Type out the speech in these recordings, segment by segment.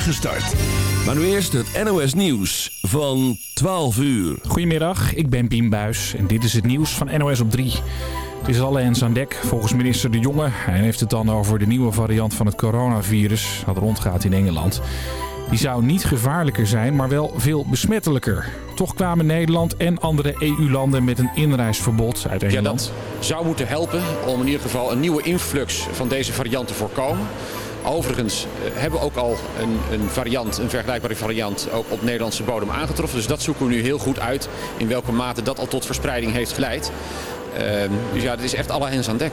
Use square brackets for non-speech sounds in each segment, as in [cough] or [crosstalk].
start. Maar nu eerst het NOS Nieuws van 12 uur. Goedemiddag, ik ben Piem Buis en dit is het nieuws van NOS op 3. Het is alle hens aan dek volgens minister De Jonge. Hij heeft het dan over de nieuwe variant van het coronavirus dat rondgaat in Engeland. Die zou niet gevaarlijker zijn, maar wel veel besmettelijker. Toch kwamen Nederland en andere EU-landen met een inreisverbod uit Ja, Engeland. dat zou moeten helpen om in ieder geval een nieuwe influx van deze variant te voorkomen. Overigens eh, hebben we ook al een, een variant, een vergelijkbare variant, ook op Nederlandse bodem aangetroffen. Dus dat zoeken we nu heel goed uit in welke mate dat al tot verspreiding heeft geleid. Ehm, dus ja, het is echt alle hens aan dek.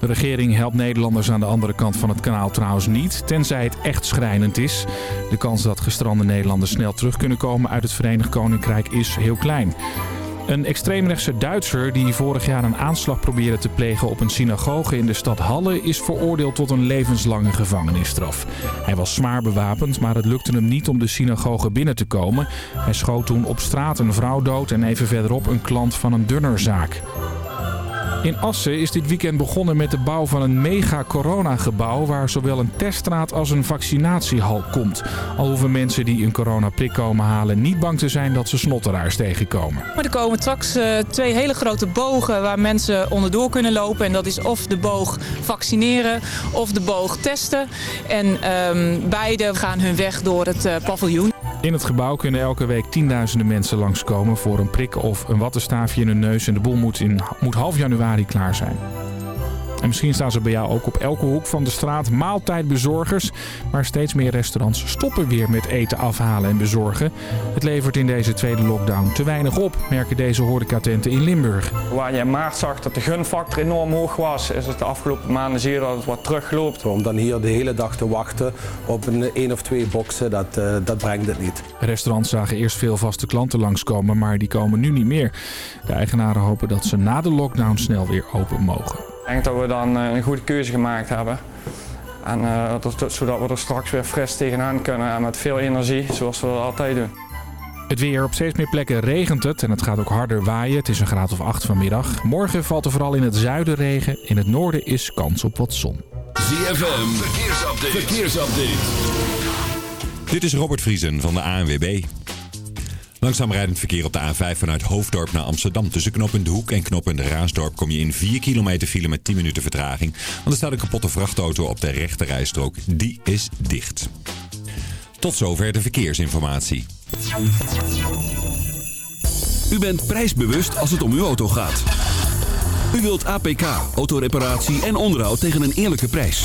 De regering helpt Nederlanders aan de andere kant van het kanaal trouwens niet, tenzij het echt schrijnend is. De kans dat gestrande Nederlanders snel terug kunnen komen uit het Verenigd Koninkrijk is heel klein. Een extreemrechtse Duitser die vorig jaar een aanslag probeerde te plegen op een synagoge in de stad Halle is veroordeeld tot een levenslange gevangenisstraf. Hij was zwaar bewapend, maar het lukte hem niet om de synagoge binnen te komen. Hij schoot toen op straat een vrouw dood en even verderop een klant van een dunnerzaak. In Assen is dit weekend begonnen met de bouw van een mega coronagebouw waar zowel een teststraat als een vaccinatiehal komt. Al hoeven mensen die een coronaprik komen halen niet bang te zijn dat ze snotteraars tegenkomen. Maar er komen straks eh, twee hele grote bogen waar mensen onderdoor kunnen lopen. En dat is of de boog vaccineren of de boog testen. En ehm, beide gaan hun weg door het eh, paviljoen. In het gebouw kunnen elke week tienduizenden mensen langskomen voor een prik of een wattenstaafje in hun neus. En de boel moet, in, moet half januari klaar zijn. En misschien staan ze bij jou ook op elke hoek van de straat maaltijdbezorgers. Maar steeds meer restaurants stoppen weer met eten afhalen en bezorgen. Het levert in deze tweede lockdown te weinig op, merken deze horecatenten in Limburg. Waar je in maart zag dat de gunfactor enorm hoog was, is het de afgelopen maanden zie je dat het wat terugloopt. Om dan hier de hele dag te wachten op een één of twee boxen, dat, eh, dat brengt het niet. Restaurants zagen eerst veel vaste klanten langskomen, maar die komen nu niet meer. De eigenaren hopen dat ze na de lockdown snel weer open mogen. Ik denk dat we dan eh, een goede keuze gemaakt hebben. En, eh, dat- zodat we er straks weer fris tegenaan kunnen en met veel energie, zoals we dat altijd doen. Het weer op steeds meer plekken regent het en het gaat ook harder waaien. Het is een graad of 8 vanmiddag. Morgen valt er vooral in het zuiden regen. In het noorden is kans op wat zon. ZFM, verkeersupdate. verkeersupdate. Dit is Robert Vriesen van de ANWB. Langzaam rijdend verkeer op de A5 vanuit Hoofddorp naar Amsterdam. Tussen knooppunt De Hoek en knooppunt Raasdorp kom je in 4 kilometer file met 10 minuten vertraging. Want er staat een kapotte vrachtauto op de rechte rijstrook. Die is dicht. Tot zover de verkeersinformatie. U bent prijsbewust als het om uw auto gaat. U wilt APK, autoreparatie en onderhoud tegen een eerlijke prijs.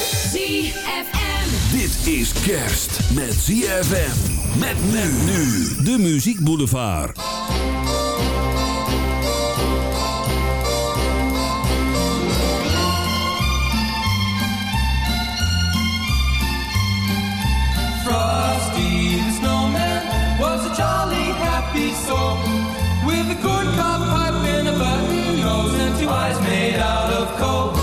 ZFM. Dit is kerst met ZFM. Met men nu. De Muziek Boulevard. Frosty the snowman was a jolly happy soul with a corn cob pipe and a button nose and two eyes made out of coal.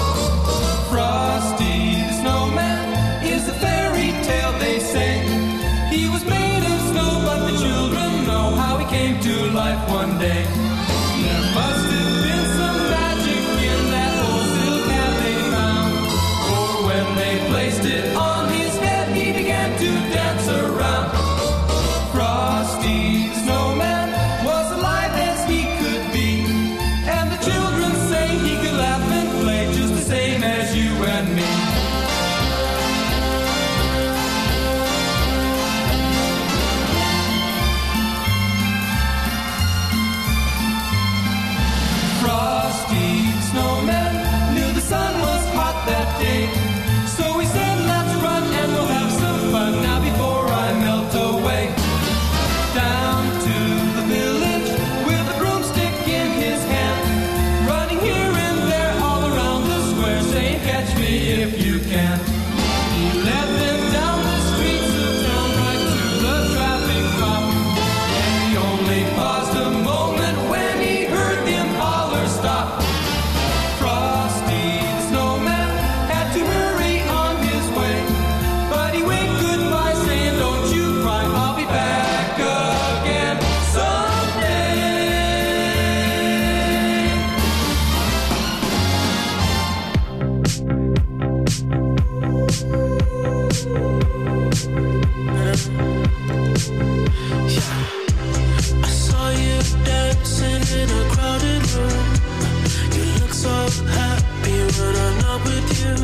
when I'm not with you.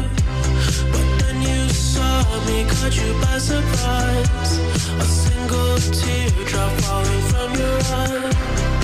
But then you saw me, caught you by surprise. A single teardrop falling from your eye.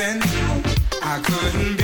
I couldn't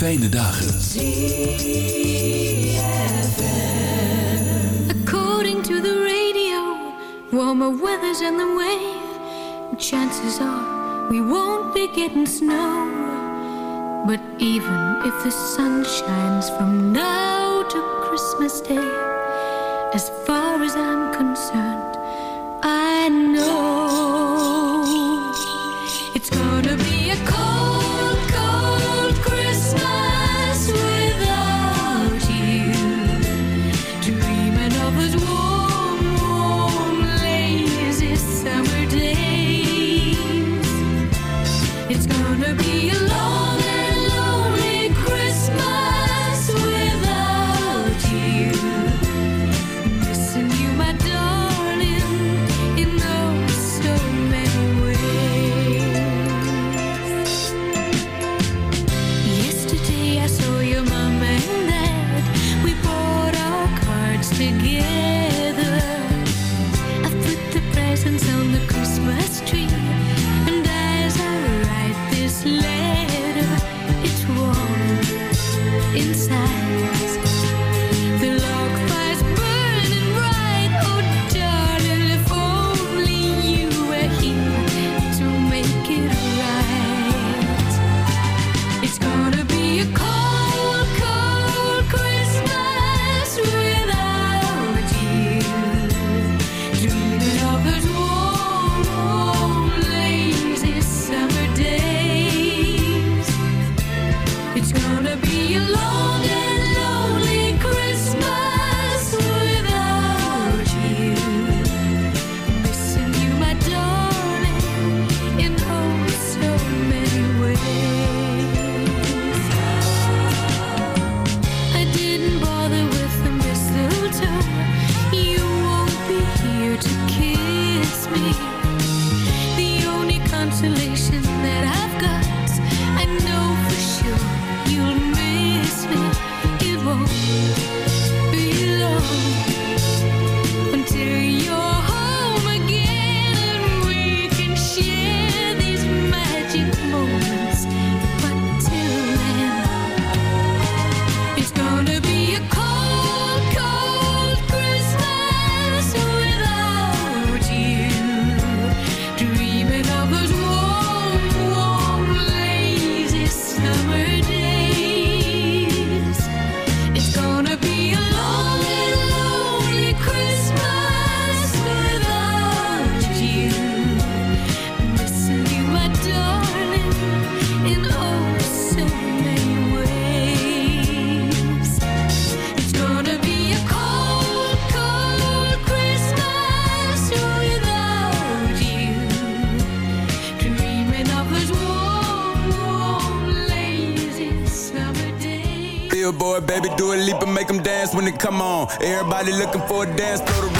fijne dagen. According to the radio, warmer weather's on the way. Chances are we won't be getting snow. But even if the sun shines from now to Christmas Day, as far as I'm concerned, I when they come on. Everybody looking for a dance floor to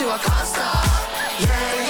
私はカスター、yeah, yeah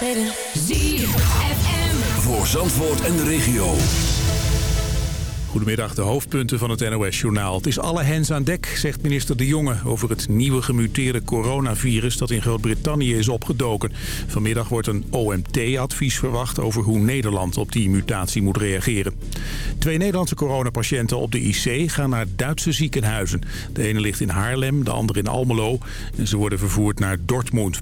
I'm levitating. Voor Zandvoort en de regio. Goedemiddag, de hoofdpunten van het NOS-journaal. Het is alle hens aan dek, zegt minister De Jonge... over het nieuwe gemuteerde coronavirus dat in Groot-Brittannië is opgedoken. Vanmiddag wordt een OMT-advies verwacht... over hoe Nederland op die mutatie moet reageren. Twee Nederlandse coronapatiënten op de IC gaan naar Duitse ziekenhuizen. De ene ligt in Haarlem, de andere in Almelo... en ze worden vervoerd naar Dortmund.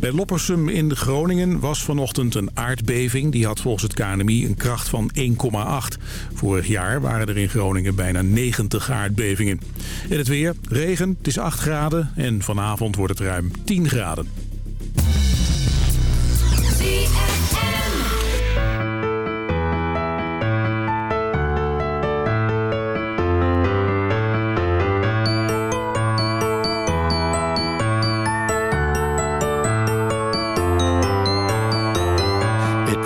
Bij Loppersum in Groningen was vanochtend een aardbeving. Die had volgens het KNMI een kracht van 1,8. Vorig jaar waren er in Groningen bijna 90 aardbevingen. En het weer, regen, het is 8 graden en vanavond wordt het ruim 10 graden.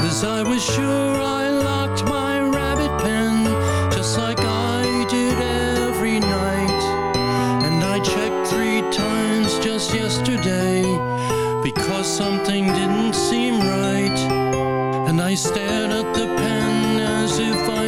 Cause I was sure I locked my rabbit pen just like I did every night. And I checked three times just yesterday because something didn't seem right. And I stared at the pen as if I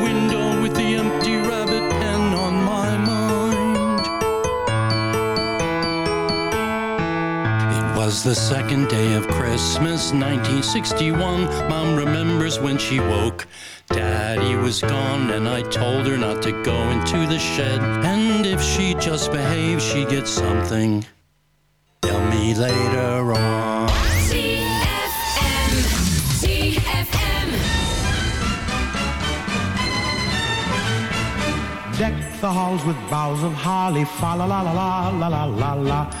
was the second day of Christmas, 1961. Mom remembers when she woke. Daddy was gone, and I told her not to go into the shed. And if she just behaves, she gets something. Tell me later on. Deck the halls with boughs of holly, fa la la la la la la la la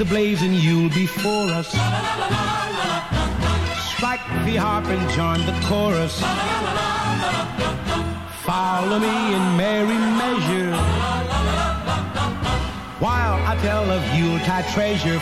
The blazing Yule before us. Strike the harp and join the chorus. Follow me in merry measure. While I tell of Yuletide treasure.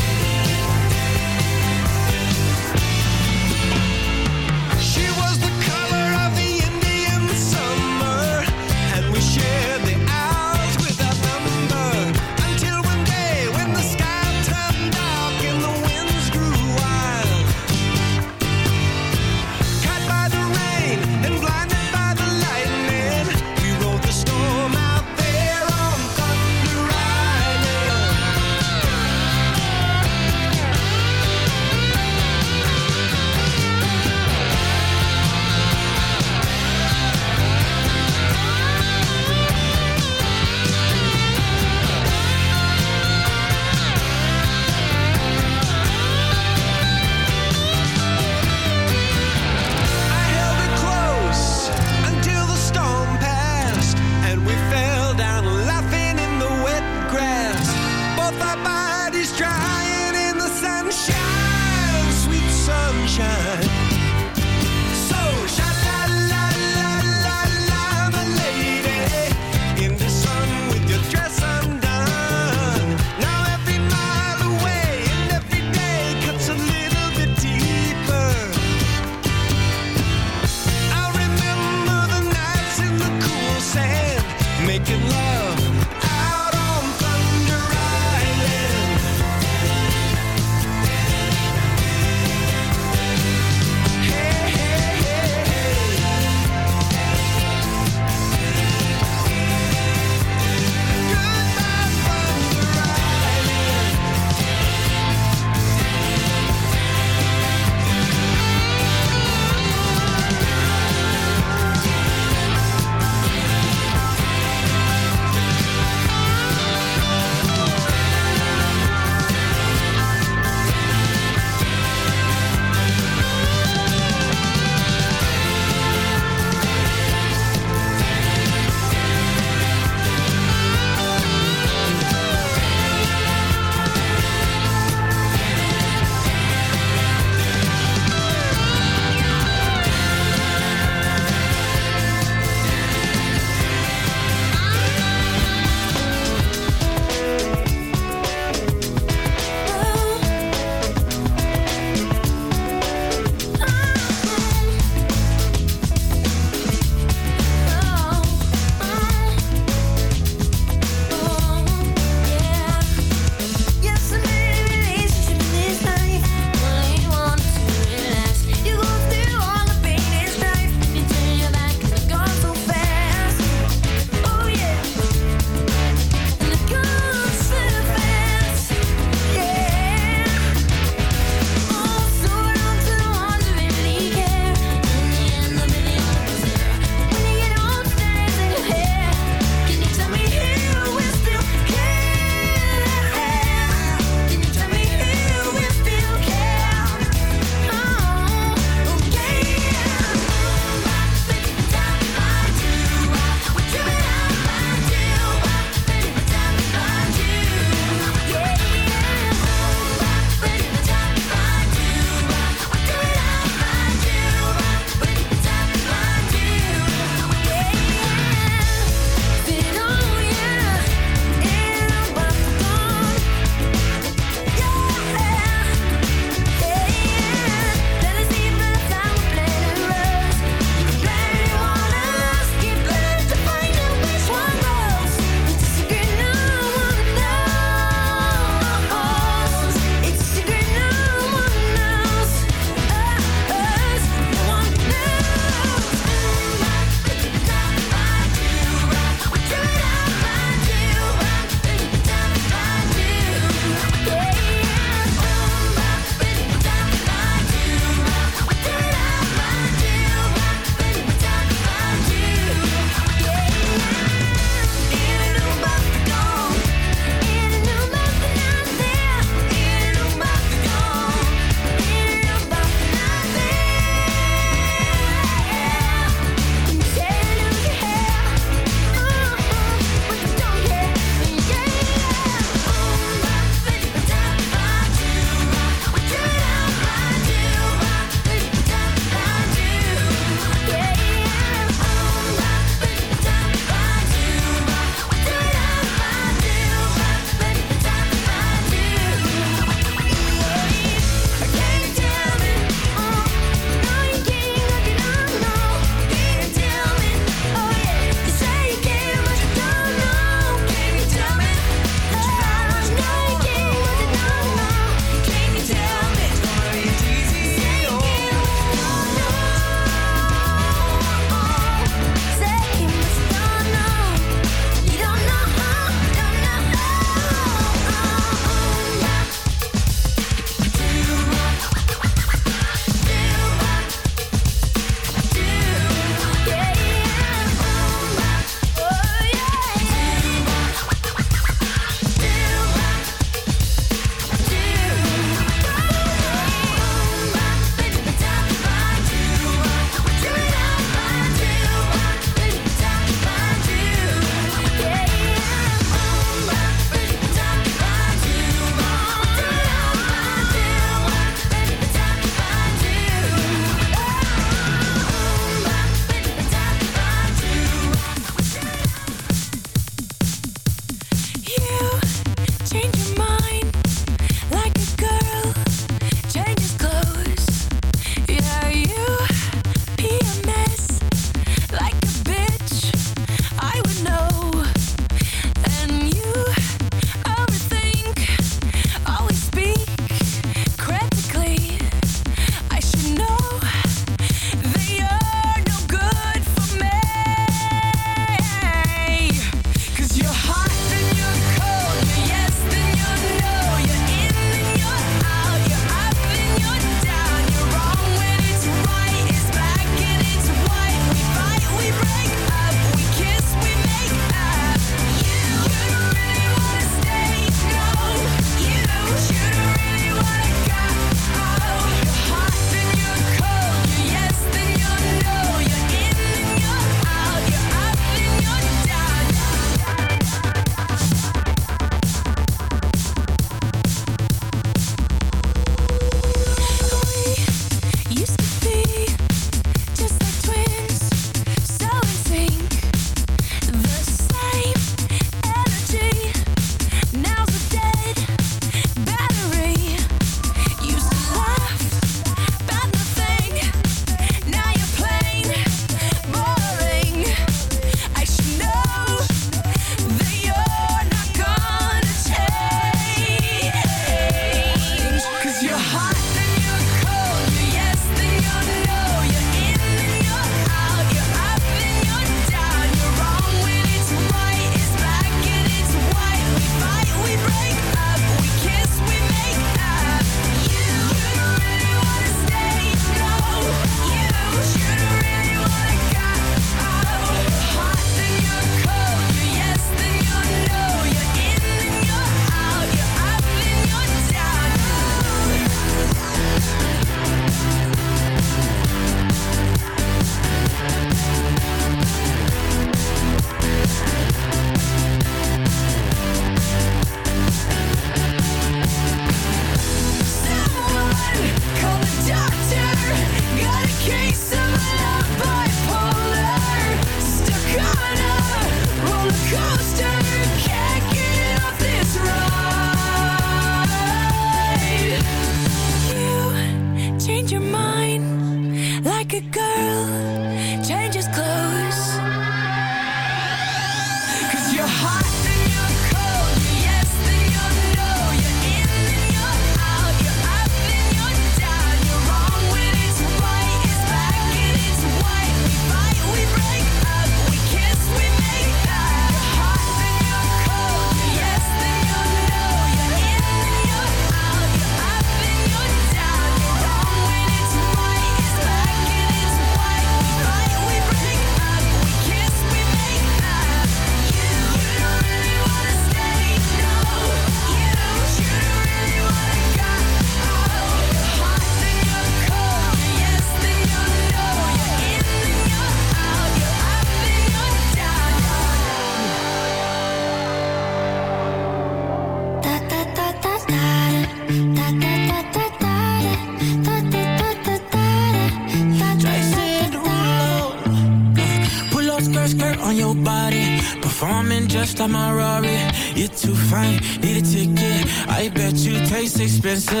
expensive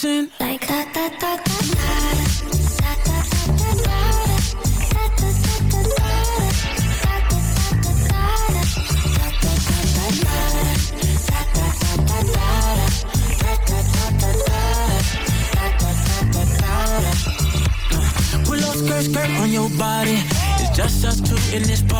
dancing like da da da da da da da da da Skirt, skirt on your body. It's just us two in this party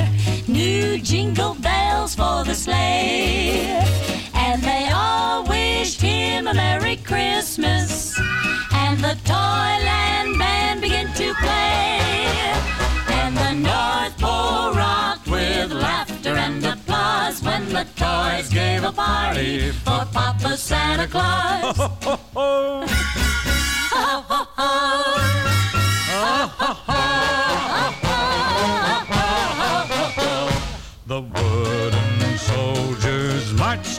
jingle bells for the sleigh, and they all wished him a Merry Christmas. And the Toyland band began to play, and the North Pole rocked with laughter and applause when the toys gave a party for Papa Santa Claus. [laughs]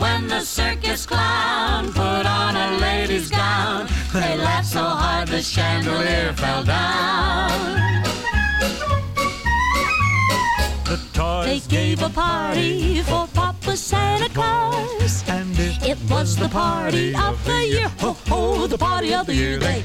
when the circus clown put on a lady's gown, they laughed so hard the chandelier fell down. The toys They gave a party for Papa Santa Claus. And it, It was the party of the year. Ho, ho, the party of the year. They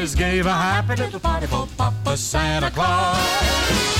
gave a happy little party for Papa Santa Claus.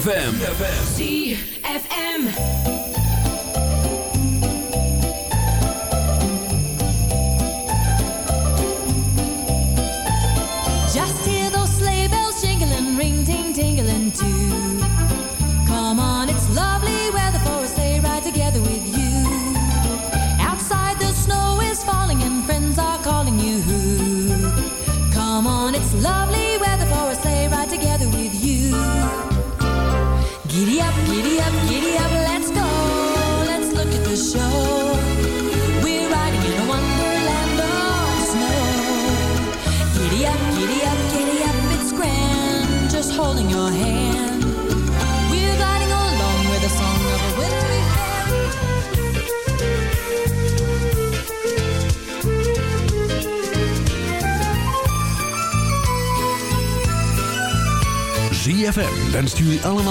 ZFM.